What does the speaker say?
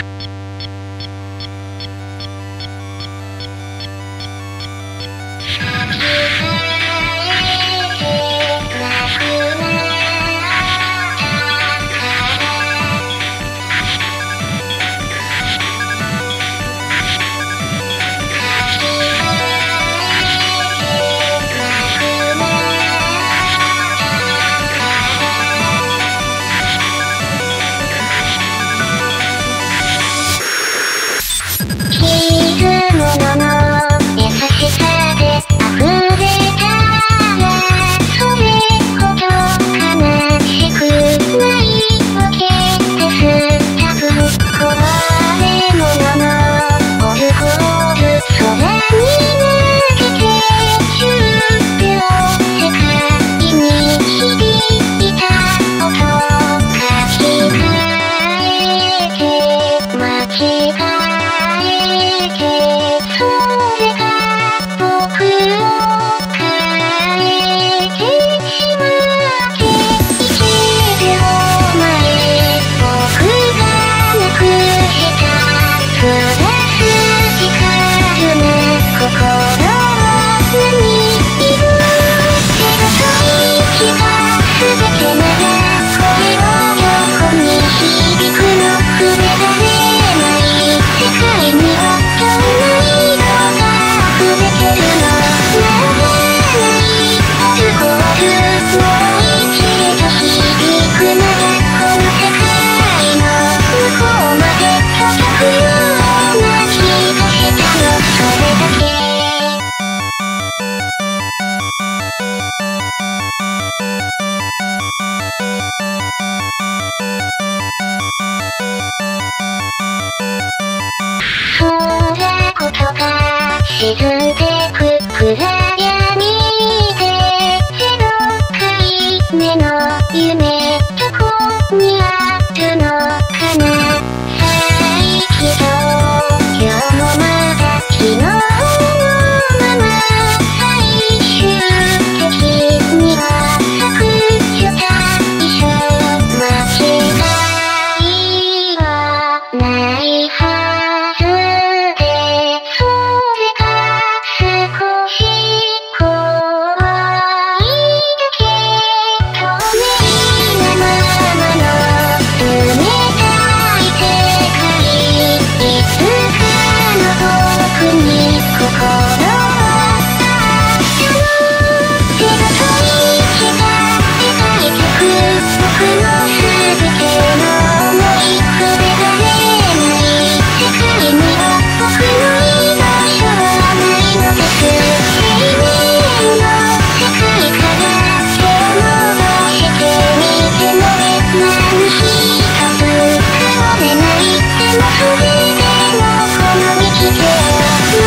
you 沈んで